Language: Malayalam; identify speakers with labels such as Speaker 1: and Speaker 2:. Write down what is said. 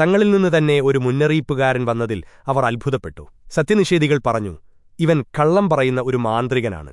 Speaker 1: തങ്ങളിൽ നിന്ന് തന്നെ ഒരു മുന്നറിയിപ്പുകാരൻ വന്നതിൽ അവർ അത്ഭുതപ്പെട്ടു. സത്യനിഷേധികൾ പറഞ്ഞു ഇവൻ കള്ളം പറയുന്ന ഒരു മാന്ത്രികനാണ്.